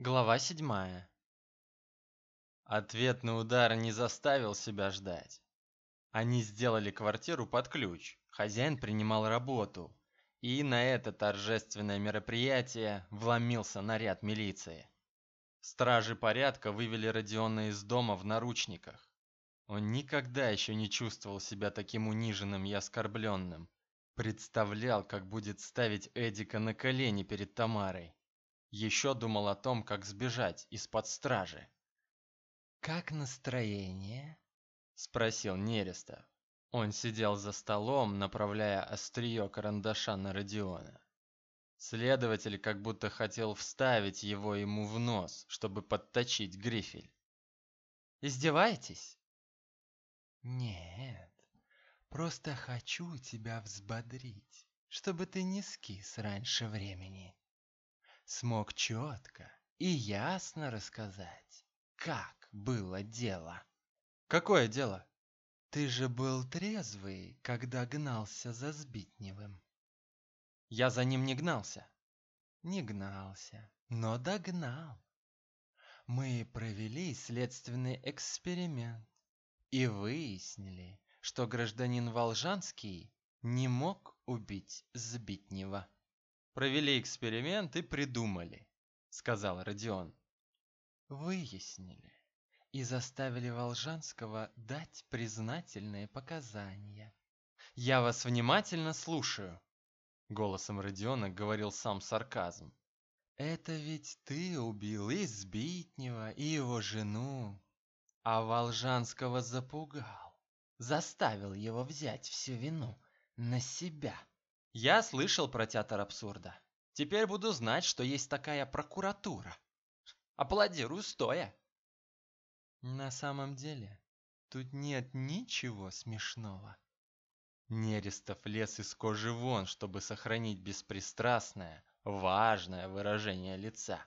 Глава седьмая. Ответный удар не заставил себя ждать. Они сделали квартиру под ключ. Хозяин принимал работу. И на это торжественное мероприятие вломился наряд милиции. Стражи порядка вывели Родиона из дома в наручниках. Он никогда еще не чувствовал себя таким униженным и оскорбленным. Представлял, как будет ставить Эдика на колени перед Тамарой. Еще думал о том, как сбежать из-под стражи. «Как настроение?» – спросил Нереста. Он сидел за столом, направляя острие карандаша на Родиона. Следователь как будто хотел вставить его ему в нос, чтобы подточить грифель. «Издеваетесь?» «Нет, Просто хочу тебя взбодрить, чтобы ты не скис раньше времени. Смог четко и ясно рассказать, как было дело. Какое дело? Ты же был трезвый, когда гнался за Сбитневым. Я за ним не гнался. Не гнался, но догнал. Мы провели следственный эксперимент и выяснили, что гражданин Волжанский не мог убить Збитнева. Провели эксперимент и придумали, сказал Родион. Выяснили и заставили Волжанского дать признательные показания. Я вас внимательно слушаю, голосом Родиона говорил сам сарказм. Это ведь ты убил и Збитнева, и его жену, а Волжанского запугал заставил его взять всю вину на себя. Я слышал про театр абсурда. Теперь буду знать, что есть такая прокуратура. Аплодирую стоя. На самом деле, тут нет ничего смешного. Нерестов лез из кожи вон, чтобы сохранить беспристрастное, важное выражение лица.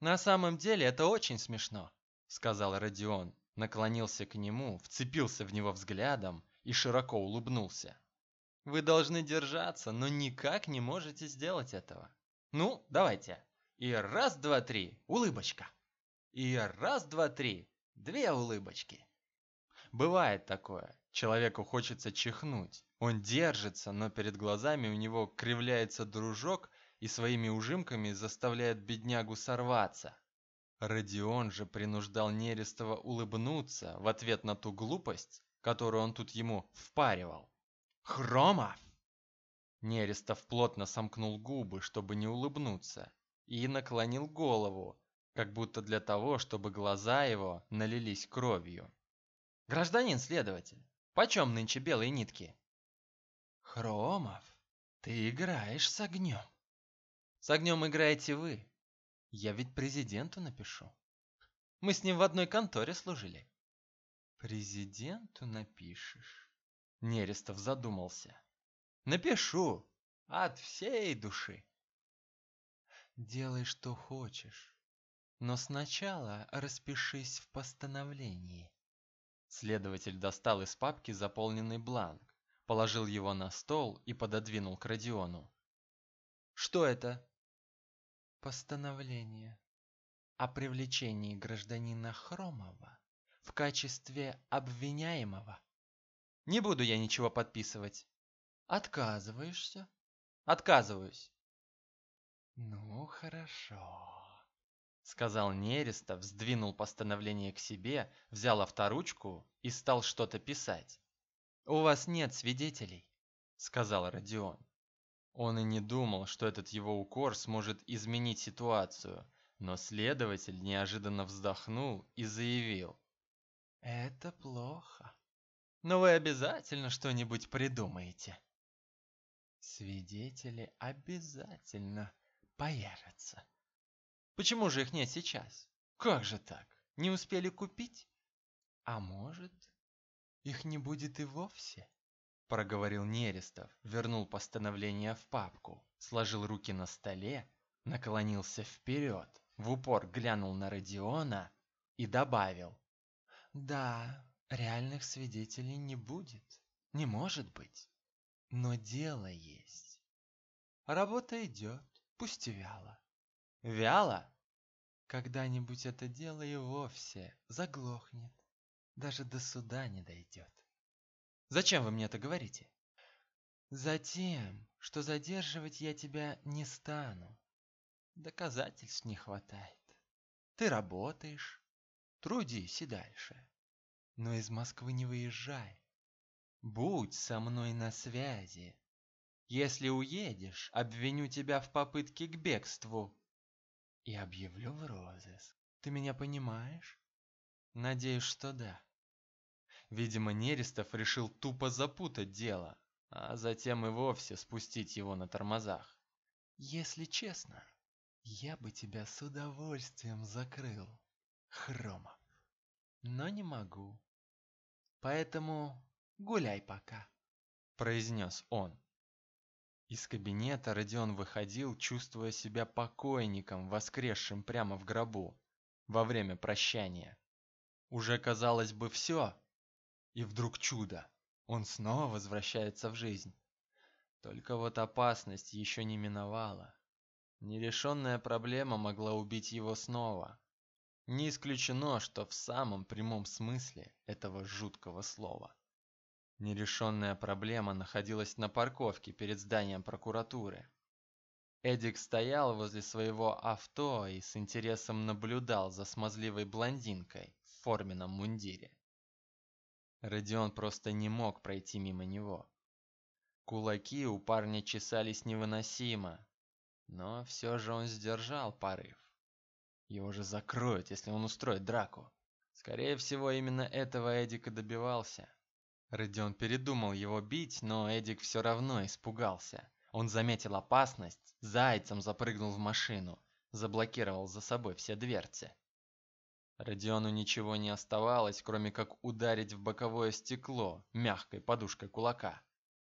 На самом деле это очень смешно, сказал Родион, наклонился к нему, вцепился в него взглядом и широко улыбнулся. Вы должны держаться, но никак не можете сделать этого. Ну, давайте. И раз, два, три, улыбочка. И раз, два, три, две улыбочки. Бывает такое. Человеку хочется чихнуть. Он держится, но перед глазами у него кривляется дружок и своими ужимками заставляет беднягу сорваться. Родион же принуждал Нерестова улыбнуться в ответ на ту глупость, которую он тут ему впаривал. «Хромов!» Нерестов плотно сомкнул губы, чтобы не улыбнуться, и наклонил голову, как будто для того, чтобы глаза его налились кровью. «Гражданин следователь, почем нынче белые нитки?» «Хромов, ты играешь с огнем». «С огнем играете вы, я ведь президенту напишу. Мы с ним в одной конторе служили. Президенту напишешь? Нерестов задумался. Напишу. От всей души. Делай, что хочешь. Но сначала распишись в постановлении. Следователь достал из папки заполненный бланк, положил его на стол и пододвинул к Родиону. Что это? постановление о привлечении гражданина Хромова в качестве обвиняемого. Не буду я ничего подписывать. Отказываешься? Отказываюсь. Ну, хорошо. Сказал Нерестов, сдвинул постановление к себе, взял авторучку и стал что-то писать. «У вас нет свидетелей», — сказал Родион. Он и не думал, что этот его укор сможет изменить ситуацию, но следователь неожиданно вздохнул и заявил. «Это плохо. Но вы обязательно что-нибудь придумаете». «Свидетели обязательно появятся». «Почему же их нет сейчас? Как же так? Не успели купить?» «А может, их не будет и вовсе?» проговорил Нерестов, вернул постановление в папку, сложил руки на столе, наклонился вперед, в упор глянул на Родиона и добавил. «Да, реальных свидетелей не будет, не может быть, но дело есть. Работа идет, пусть и вяло». «Вяло?» Когда-нибудь это дело и вовсе заглохнет, даже до суда не дойдет. Зачем вы мне это говорите? Затем, что задерживать я тебя не стану. Доказательств не хватает. Ты работаешь, трудись и дальше. Но из Москвы не выезжай. Будь со мной на связи. Если уедешь, обвиню тебя в попытке к бегству и объявлю в розыск. Ты меня понимаешь? Надеюсь, что да. Видимо, Нерестов решил тупо запутать дело, а затем и вовсе спустить его на тормозах. Если честно, я бы тебя с удовольствием закрыл, Хромов. Но не могу. Поэтому гуляй пока, произнес он. Из кабинета Родион выходил, чувствуя себя покойником, воскресшим прямо в гробу, во время прощания. Уже казалось бы все, и вдруг чудо, он снова возвращается в жизнь. Только вот опасность еще не миновала. Нерешенная проблема могла убить его снова. Не исключено, что в самом прямом смысле этого жуткого слова. Нерешенная проблема находилась на парковке перед зданием прокуратуры. Эдик стоял возле своего авто и с интересом наблюдал за смазливой блондинкой в форменном мундире. Родион просто не мог пройти мимо него. Кулаки у парня чесались невыносимо, но все же он сдержал порыв. Его же закроют, если он устроит драку. Скорее всего, именно этого Эдик и добивался. Родион передумал его бить, но Эдик все равно испугался. Он заметил опасность, зайцем запрыгнул в машину, заблокировал за собой все дверцы. Родиону ничего не оставалось, кроме как ударить в боковое стекло мягкой подушкой кулака.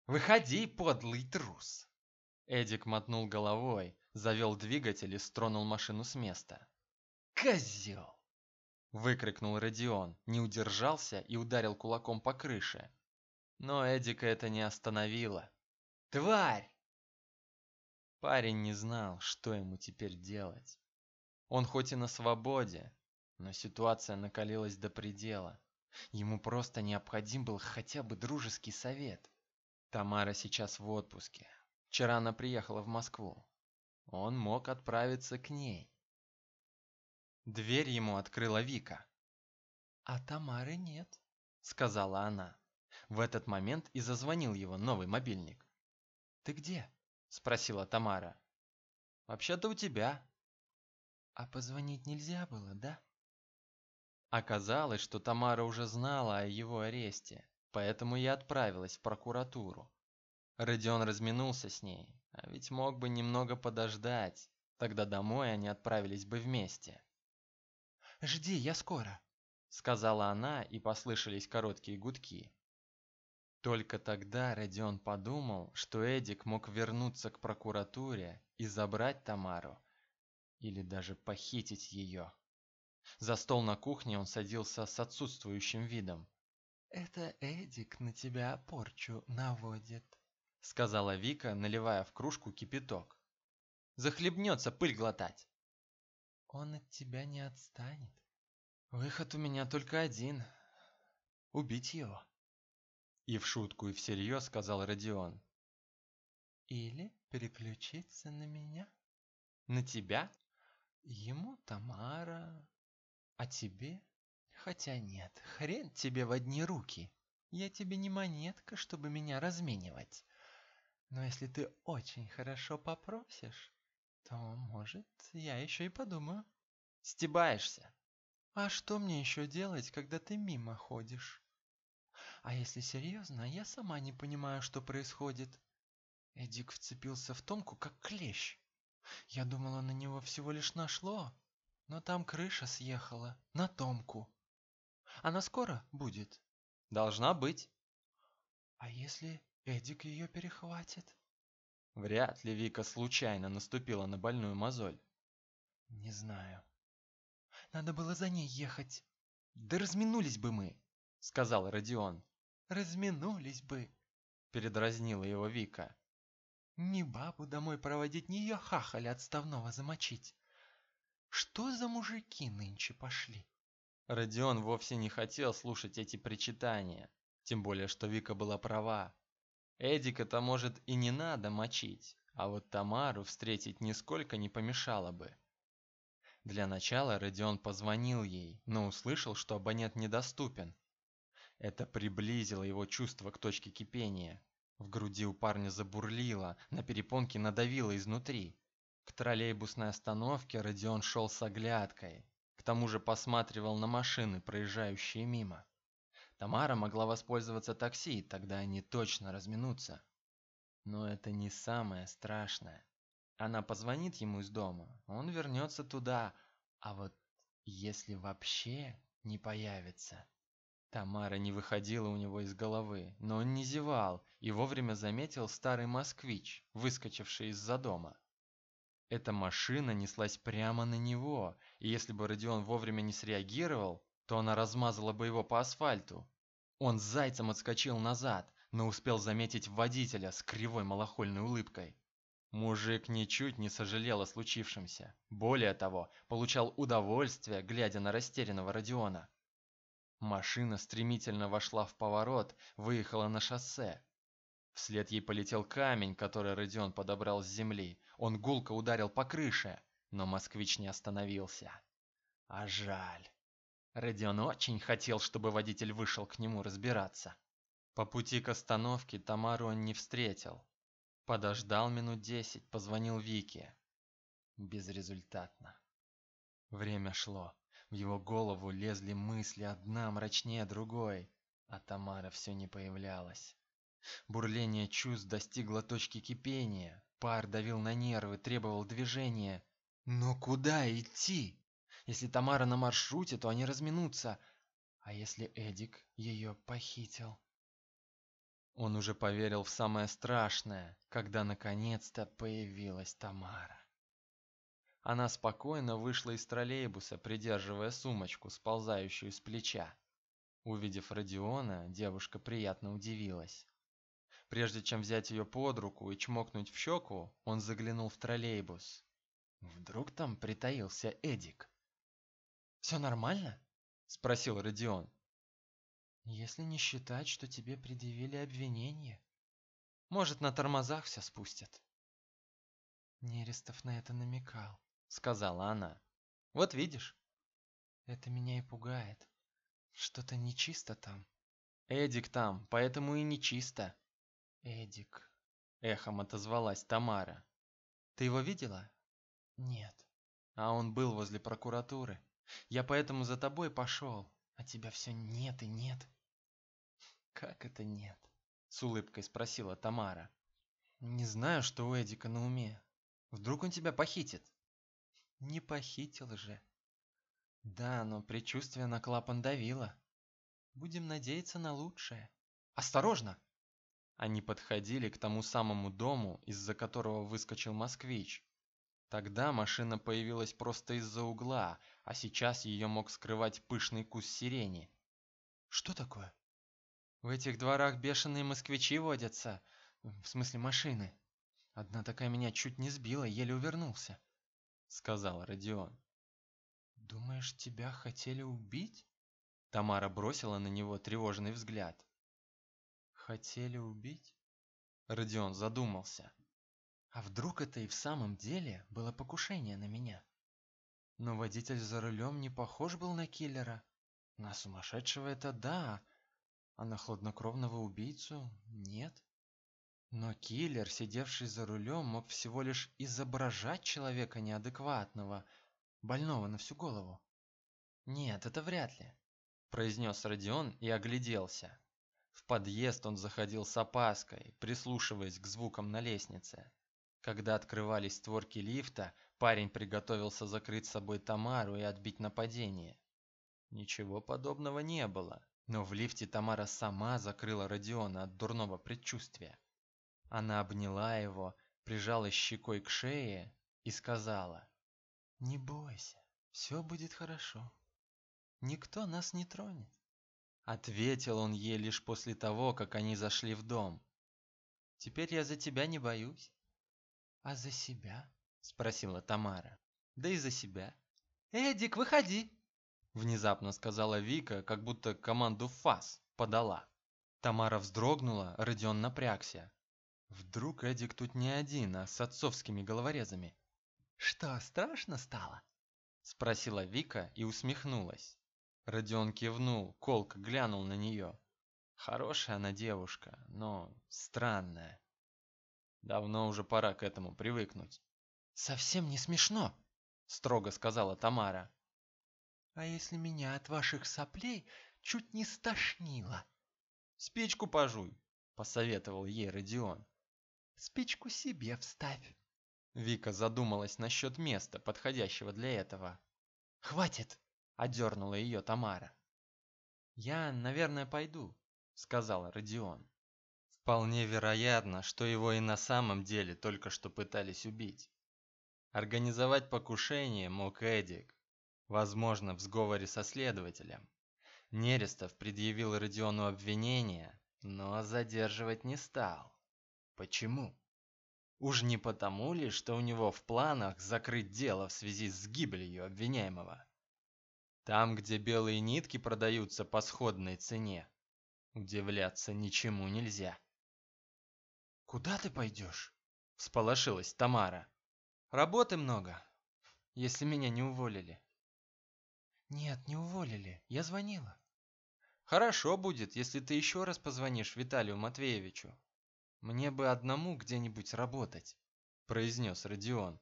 «Выходи, подлый трус!» Эдик мотнул головой, завел двигатель и стронул машину с места. «Козел!» Выкрикнул Родион, не удержался и ударил кулаком по крыше. Но Эдика это не остановило. «Тварь!» Парень не знал, что ему теперь делать. Он хоть и на свободе, но ситуация накалилась до предела. Ему просто необходим был хотя бы дружеский совет. Тамара сейчас в отпуске. Вчера она приехала в Москву. Он мог отправиться к ней. Дверь ему открыла Вика. «А Тамары нет», — сказала она. В этот момент и зазвонил его новый мобильник. «Ты где?» — спросила Тамара. «Вообще-то у тебя». «А позвонить нельзя было, да?» Оказалось, что Тамара уже знала о его аресте, поэтому и отправилась в прокуратуру. Родион разминулся с ней, а ведь мог бы немного подождать, тогда домой они отправились бы вместе. «Жди, я скоро», — сказала она, и послышались короткие гудки. Только тогда Родион подумал, что Эдик мог вернуться к прокуратуре и забрать Тамару, или даже похитить ее. За стол на кухне он садился с отсутствующим видом. «Это Эдик на тебя порчу наводит», — сказала Вика, наливая в кружку кипяток. «Захлебнется пыль глотать». Он от тебя не отстанет. Выход у меня только один — убить его. И в шутку, и всерьез сказал Родион. Или переключиться на меня. На тебя? Ему Тамара, а тебе? Хотя нет, хрен тебе в одни руки. Я тебе не монетка, чтобы меня разменивать. Но если ты очень хорошо попросишь, то, может, я еще и подумаю. Стебаешься. А что мне еще делать, когда ты мимо ходишь? А если серьезно, я сама не понимаю, что происходит. Эдик вцепился в Томку, как клещ. Я думала, на него всего лишь нашло, но там крыша съехала на Томку. Она скоро будет? Должна быть. А если Эдик ее перехватит? Вряд ли Вика случайно наступила на больную мозоль. Не знаю. Надо было за ней ехать. Да разминулись бы мы, сказал Родион. Разминулись бы, передразнила его Вика. Ни бабу домой проводить, ни ее хахаля отставного замочить. Что за мужики нынче пошли? Родион вовсе не хотел слушать эти причитания, тем более что Вика была права. Эдика-то, может, и не надо мочить, а вот Тамару встретить нисколько не помешало бы. Для начала Родион позвонил ей, но услышал, что абонент недоступен. Это приблизило его чувство к точке кипения. В груди у парня забурлило, на перепонки надавило изнутри. К троллейбусной остановке Родион шел с оглядкой. К тому же посматривал на машины, проезжающие мимо. Тамара могла воспользоваться такси, тогда они точно разминутся. Но это не самое страшное. Она позвонит ему из дома, он вернется туда, а вот если вообще не появится... Тамара не выходила у него из головы, но он не зевал и вовремя заметил старый москвич, выскочивший из-за дома. Эта машина неслась прямо на него, и если бы Родион вовремя не среагировал, то она размазала бы его по асфальту. Он зайцем отскочил назад, но успел заметить водителя с кривой малохольной улыбкой. Мужик ничуть не сожалел о случившемся. Более того, получал удовольствие, глядя на растерянного Родиона. Машина стремительно вошла в поворот, выехала на шоссе. Вслед ей полетел камень, который Родион подобрал с земли. Он гулко ударил по крыше, но москвич не остановился. А жаль. Родион очень хотел, чтобы водитель вышел к нему разбираться. По пути к остановке Тамару он не встретил. Подождал минут десять, позвонил Вике. Безрезультатно. Время шло. В его голову лезли мысли одна мрачнее другой, а Тамара все не появлялась. Бурление чувств достигло точки кипения, пар давил на нервы, требовал движения. Но куда идти? Если Тамара на маршруте, то они разминутся. А если Эдик ее похитил? Он уже поверил в самое страшное, когда наконец-то появилась Тамара. Она спокойно вышла из троллейбуса, придерживая сумочку, сползающую с плеча. Увидев Родиона, девушка приятно удивилась. Прежде чем взять ее под руку и чмокнуть в щеку, он заглянул в троллейбус. Вдруг там притаился Эдик. «Все нормально?» – спросил Родион. «Если не считать, что тебе предъявили обвинение. Может, на тормозах все спустят». Нерестов на это намекал. — сказала она. «Вот видишь». «Это меня и пугает. Что-то нечисто там». «Эдик там, поэтому и нечисто». «Эдик», — эхом отозвалась Тамара. «Ты его видела?» «Нет». «А он был возле прокуратуры. Я поэтому за тобой пошел, а тебя все нет и нет». «Как это нет?» — с улыбкой спросила Тамара. «Не знаю, что у Эдика на уме. Вдруг он тебя похитит?» Не похитил же. Да, но предчувствие на клапан давило. Будем надеяться на лучшее. Осторожно! Они подходили к тому самому дому, из-за которого выскочил москвич. Тогда машина появилась просто из-за угла, а сейчас ее мог скрывать пышный куст сирени. Что такое? В этих дворах бешеные москвичи водятся, в смысле машины. Одна такая меня чуть не сбила, еле увернулся сказал Родион. Думаешь, тебя хотели убить? Тамара бросила на него тревожный взгляд. Хотели убить? Родион задумался. А вдруг это и в самом деле было покушение на меня? Но водитель за рулем не похож был на киллера. На сумасшедшего это да, а на хладнокровного убийцу нет. Но киллер, сидевший за рулем, мог всего лишь изображать человека неадекватного, больного на всю голову. «Нет, это вряд ли», – произнес Родион и огляделся. В подъезд он заходил с опаской, прислушиваясь к звукам на лестнице. Когда открывались створки лифта, парень приготовился закрыть собой Тамару и отбить нападение. Ничего подобного не было, но в лифте Тамара сама закрыла Родиона от дурного предчувствия. Она обняла его, прижала щекой к шее и сказала, «Не бойся, все будет хорошо. Никто нас не тронет». Ответил он ей лишь после того, как они зашли в дом. «Теперь я за тебя не боюсь». «А за себя?» – спросила Тамара. «Да и за себя. «Эдик, выходи!» Внезапно сказала Вика, как будто команду «ФАС» подала. Тамара вздрогнула, Родион напрягся. Вдруг Эдик тут не один, а с отцовскими головорезами. «Что, страшно стало?» Спросила Вика и усмехнулась. Родион кивнул, колко глянул на нее. Хорошая она девушка, но странная. Давно уже пора к этому привыкнуть. «Совсем не смешно», — строго сказала Тамара. «А если меня от ваших соплей чуть не стошнило?» «Спичку пожуй», — посоветовал ей Родион. «Спичку себе вставь». Вика задумалась насчет места, подходящего для этого. «Хватит!» – одернула ее Тамара. «Я, наверное, пойду», – сказал Родион. Вполне вероятно, что его и на самом деле только что пытались убить. Организовать покушение мог Эдик, возможно, в сговоре со следователем. Нерестов предъявил Родиону обвинение, но задерживать не стал. Почему? Уж не потому ли, что у него в планах закрыть дело в связи с гибелью обвиняемого? Там, где белые нитки продаются по сходной цене, удивляться ничему нельзя. «Куда ты пойдешь?» – всполошилась Тамара. «Работы много, если меня не уволили». «Нет, не уволили, я звонила». «Хорошо будет, если ты еще раз позвонишь Виталию Матвеевичу. Мне бы одному где-нибудь работать, произнес Родион.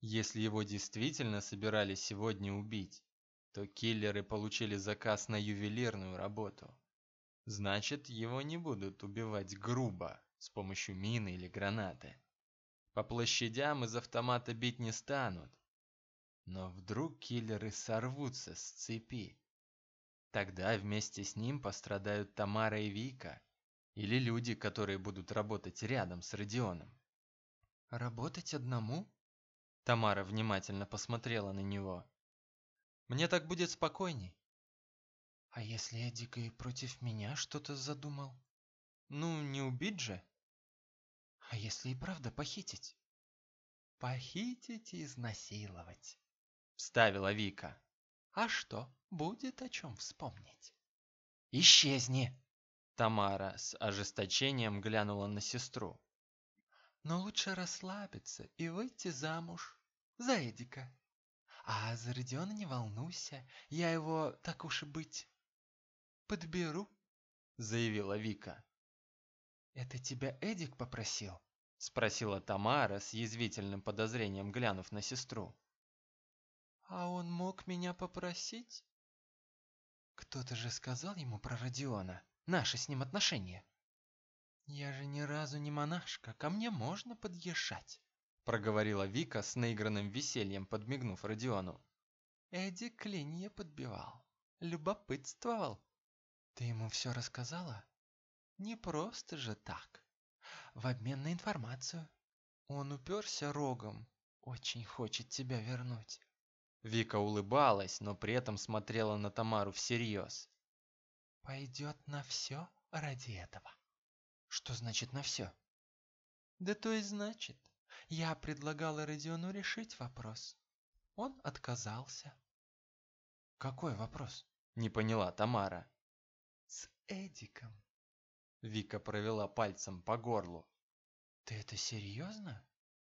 Если его действительно собирались сегодня убить, то киллеры получили заказ на ювелирную работу. Значит, его не будут убивать грубо, с помощью мины или гранаты. По площадям из автомата бить не станут. Но вдруг киллеры сорвутся с цепи. Тогда вместе с ним пострадают Тамара и Вика. Или люди, которые будут работать рядом с Родионом. Работать одному? Тамара внимательно посмотрела на него. Мне так будет спокойней. А если Эдик и против меня что-то задумал? Ну, не убить же. А если и правда похитить? Похитить и изнасиловать. Вставила Вика. А что, будет о чем вспомнить. Исчезни! Тамара с ожесточением глянула на сестру. «Но лучше расслабиться и выйти замуж за Эдика. А за Родиона не волнуйся, я его, так уж и быть, подберу», — заявила Вика. «Это тебя Эдик попросил?» — спросила Тамара с язвительным подозрением, глянув на сестру. «А он мог меня попросить?» «Кто-то же сказал ему про Родиона», наши с ним отношения. Я же ни разу не монашка, ко мне можно подъезжать, проговорила Вика с наигранным весельем, подмигнув Родиону. Эдди клинья подбивал, любопытствовал. Ты ему все рассказала? Не просто же так. В обмен на информацию. Он уперся рогом, очень хочет тебя вернуть. Вика улыбалась, но при этом смотрела на Тамару всерьез пойдет на все ради этого. Что значит на все? Да то и значит, я предлагала Родиону решить вопрос. Он отказался. Какой вопрос? Не поняла Тамара. С Эдиком. Вика провела пальцем по горлу. Ты это серьезно?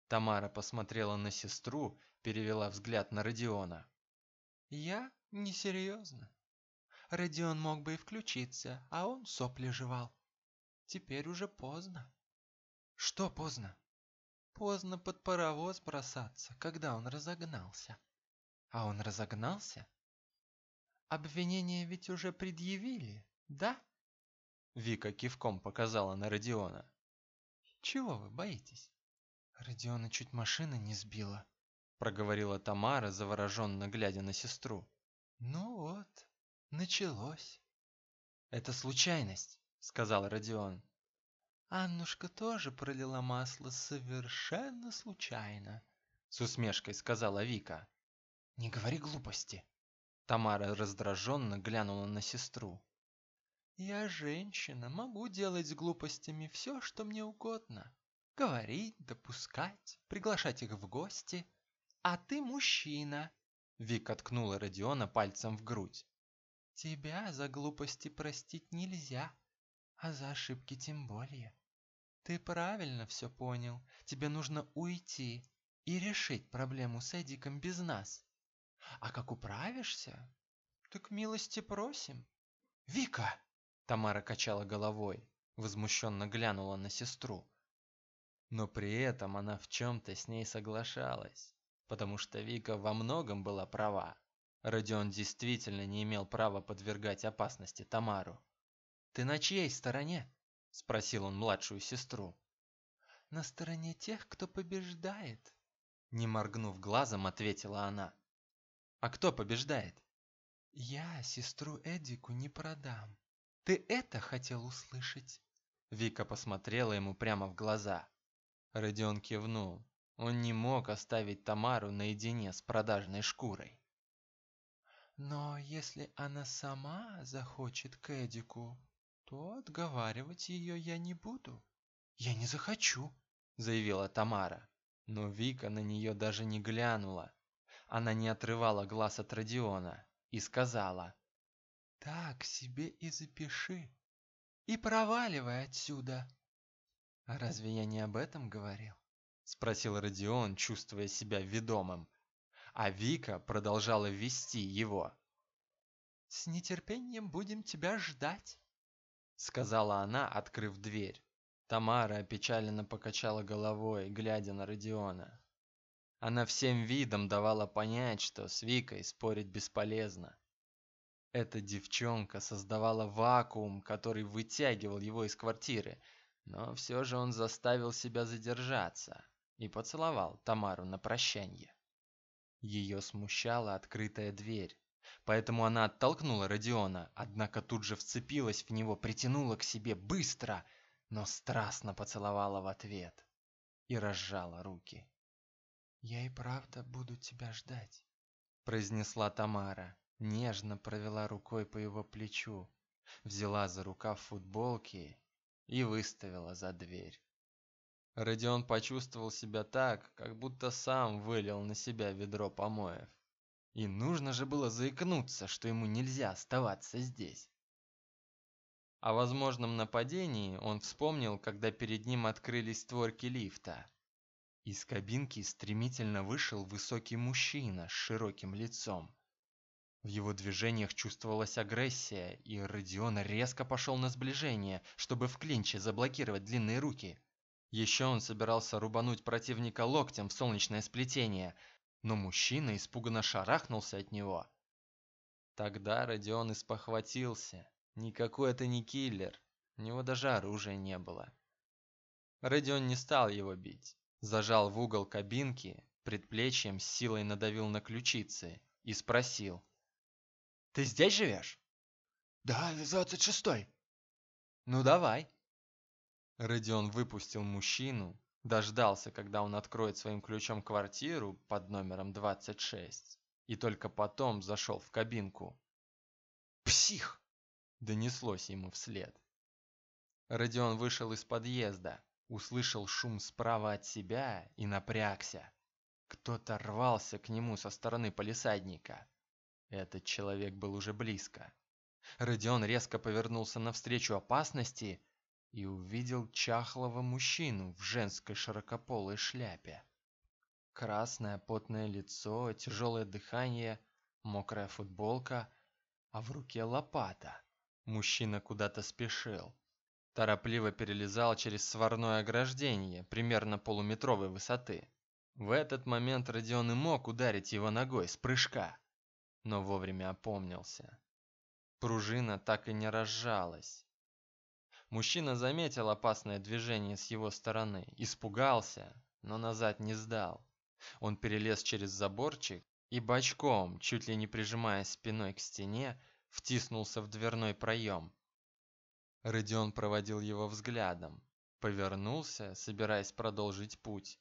Тамара посмотрела на сестру, перевела взгляд на Родиона. Я не серьезно. Родион мог бы и включиться, а он сопли жевал. Теперь уже поздно. Что поздно? Поздно под паровоз бросаться, когда он разогнался. А он разогнался? Обвинение ведь уже предъявили, да? Вика кивком показала на Родиона. Чего вы боитесь? Родиона чуть машина не сбила, проговорила Тамара, завороженно глядя на сестру. Ну вот, Началось. Это случайность, сказал Родион. Аннушка тоже пролила масло совершенно случайно, с усмешкой сказала Вика. Не говори глупости. Тамара раздраженно глянула на сестру. Я женщина, могу делать с глупостями все, что мне угодно. Говорить, допускать, приглашать их в гости. А ты мужчина. Вика ткнула Родиона пальцем в грудь. Тебя за глупости простить нельзя, а за ошибки тем более. Ты правильно все понял. Тебе нужно уйти и решить проблему с Эдиком без нас. А как управишься, так милости просим. Вика! Тамара качала головой, возмущенно глянула на сестру. Но при этом она в чем-то с ней соглашалась, потому что Вика во многом была права. Родион действительно не имел права подвергать опасности Тамару. «Ты на чьей стороне?» – спросил он младшую сестру. «На стороне тех, кто побеждает», – не моргнув глазом, ответила она. «А кто побеждает?» «Я сестру Эдику не продам. Ты это хотел услышать?» Вика посмотрела ему прямо в глаза. Родион кивнул. Он не мог оставить Тамару наедине с продажной шкурой. Но если она сама захочет к Эдику, то отговаривать ее я не буду. Я не захочу, заявила Тамара. Но Вика на нее даже не глянула. Она не отрывала глаз от Родиона и сказала: "Так себе и запиши. И проваливай отсюда". А разве я не об этом говорил? спросил Родион, чувствуя себя ведомым а Вика продолжала вести его. «С нетерпением будем тебя ждать», — сказала она, открыв дверь. Тамара опечаленно покачала головой, глядя на Родиона. Она всем видом давала понять, что с Викой спорить бесполезно. Эта девчонка создавала вакуум, который вытягивал его из квартиры, но все же он заставил себя задержаться и поцеловал Тамару на прощанье. Ее смущала открытая дверь, поэтому она оттолкнула Родиона, однако тут же вцепилась в него, притянула к себе быстро, но страстно поцеловала в ответ и разжала руки. «Я и правда буду тебя ждать», – произнесла Тамара, нежно провела рукой по его плечу, взяла за рукав футболки и выставила за дверь. Родион почувствовал себя так, как будто сам вылил на себя ведро помоев. И нужно же было заикнуться, что ему нельзя оставаться здесь. О возможном нападении он вспомнил, когда перед ним открылись створки лифта. Из кабинки стремительно вышел высокий мужчина с широким лицом. В его движениях чувствовалась агрессия, и Родион резко пошел на сближение, чтобы в клинче заблокировать длинные руки. Еще он собирался рубануть противника локтем в солнечное сплетение, но мужчина испуганно шарахнулся от него. Тогда Родион испохватился. Никакой это не киллер, у него даже оружия не было. Родион не стал его бить. Зажал в угол кабинки, предплечьем с силой надавил на ключицы и спросил. «Ты здесь живешь?» «Да, двадцать шестой». «Ну давай». Родион выпустил мужчину, дождался, когда он откроет своим ключом квартиру под номером 26, и только потом зашел в кабинку. «Псих!» – донеслось ему вслед. Родион вышел из подъезда, услышал шум справа от себя и напрягся. Кто-то рвался к нему со стороны полисадника. Этот человек был уже близко. Родион резко повернулся навстречу опасности и увидел чахлого мужчину в женской широкополой шляпе. Красное потное лицо, тяжелое дыхание, мокрая футболка, а в руке лопата. Мужчина куда-то спешил. Торопливо перелезал через сварное ограждение, примерно полуметровой высоты. В этот момент Родион и мог ударить его ногой с прыжка, но вовремя опомнился. Пружина так и не разжалась. Мужчина заметил опасное движение с его стороны, испугался, но назад не сдал. Он перелез через заборчик и бочком, чуть ли не прижимаясь спиной к стене, втиснулся в дверной проем. Родион проводил его взглядом, повернулся, собираясь продолжить путь,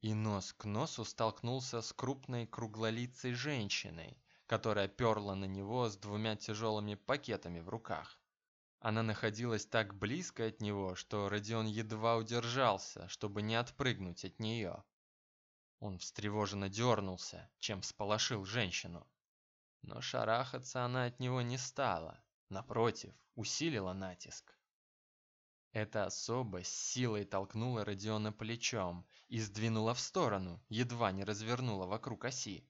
и нос к носу столкнулся с крупной круглолицей женщиной, которая перла на него с двумя тяжелыми пакетами в руках. Она находилась так близко от него, что Родион едва удержался, чтобы не отпрыгнуть от нее. Он встревоженно дернулся, чем всполошил женщину. Но шарахаться она от него не стала, напротив, усилила натиск. Эта особа с силой толкнула Родиона плечом и сдвинула в сторону, едва не развернула вокруг оси.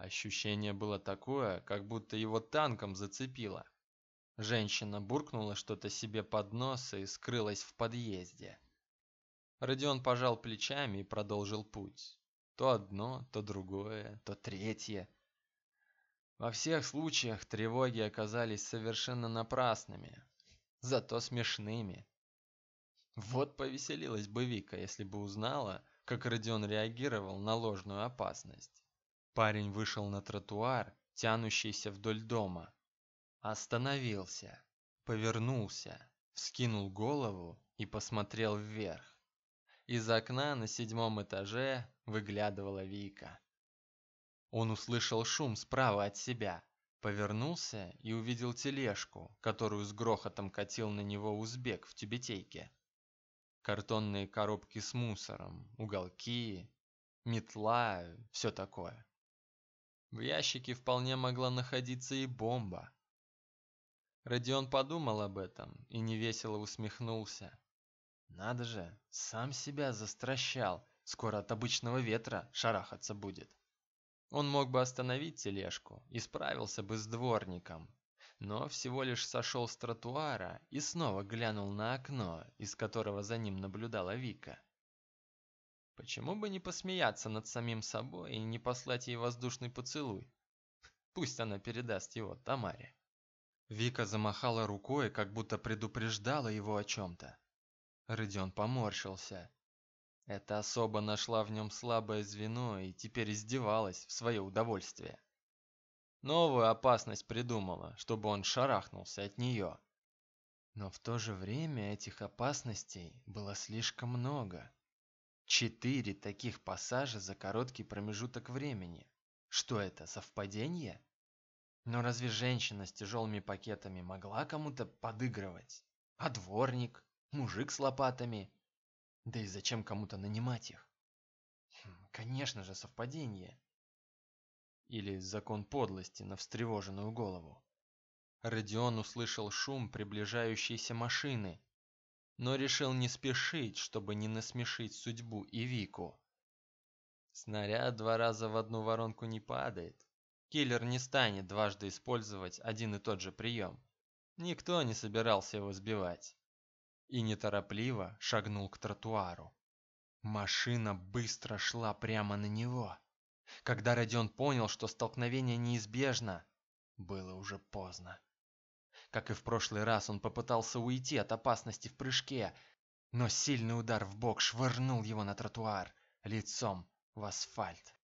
Ощущение было такое, как будто его танком зацепило. Женщина буркнула что-то себе под нос и скрылась в подъезде. Родион пожал плечами и продолжил путь. То одно, то другое, то третье. Во всех случаях тревоги оказались совершенно напрасными, зато смешными. Вот повеселилась бы Вика, если бы узнала, как Родион реагировал на ложную опасность. Парень вышел на тротуар, тянущийся вдоль дома. Остановился, повернулся, вскинул голову и посмотрел вверх. Из окна на седьмом этаже выглядывала Вика. Он услышал шум справа от себя, повернулся и увидел тележку, которую с грохотом катил на него узбек в тюбетейке. Картонные коробки с мусором, уголки, метла, все такое. В ящике вполне могла находиться и бомба. Родион подумал об этом и невесело усмехнулся. Надо же, сам себя застращал, скоро от обычного ветра шарахаться будет. Он мог бы остановить тележку и справился бы с дворником, но всего лишь сошел с тротуара и снова глянул на окно, из которого за ним наблюдала Вика. Почему бы не посмеяться над самим собой и не послать ей воздушный поцелуй? Пусть она передаст его Тамаре. Вика замахала рукой, как будто предупреждала его о чем-то. Родион поморщился. Эта особа нашла в нем слабое звено и теперь издевалась в свое удовольствие. Новую опасность придумала, чтобы он шарахнулся от нее. Но в то же время этих опасностей было слишком много. Четыре таких пассажа за короткий промежуток времени. Что это, совпадение? Но разве женщина с тяжелыми пакетами могла кому-то подыгрывать? А дворник? Мужик с лопатами? Да и зачем кому-то нанимать их? Хм, конечно же, совпадение. Или закон подлости на встревоженную голову. Родион услышал шум приближающейся машины, но решил не спешить, чтобы не насмешить судьбу и Вику. Снаряд два раза в одну воронку не падает. Киллер не станет дважды использовать один и тот же прием. Никто не собирался его сбивать и неторопливо шагнул к тротуару. Машина быстро шла прямо на него. Когда Родион понял, что столкновение неизбежно, было уже поздно. Как и в прошлый раз, он попытался уйти от опасности в прыжке, но сильный удар в бок швырнул его на тротуар лицом в асфальт.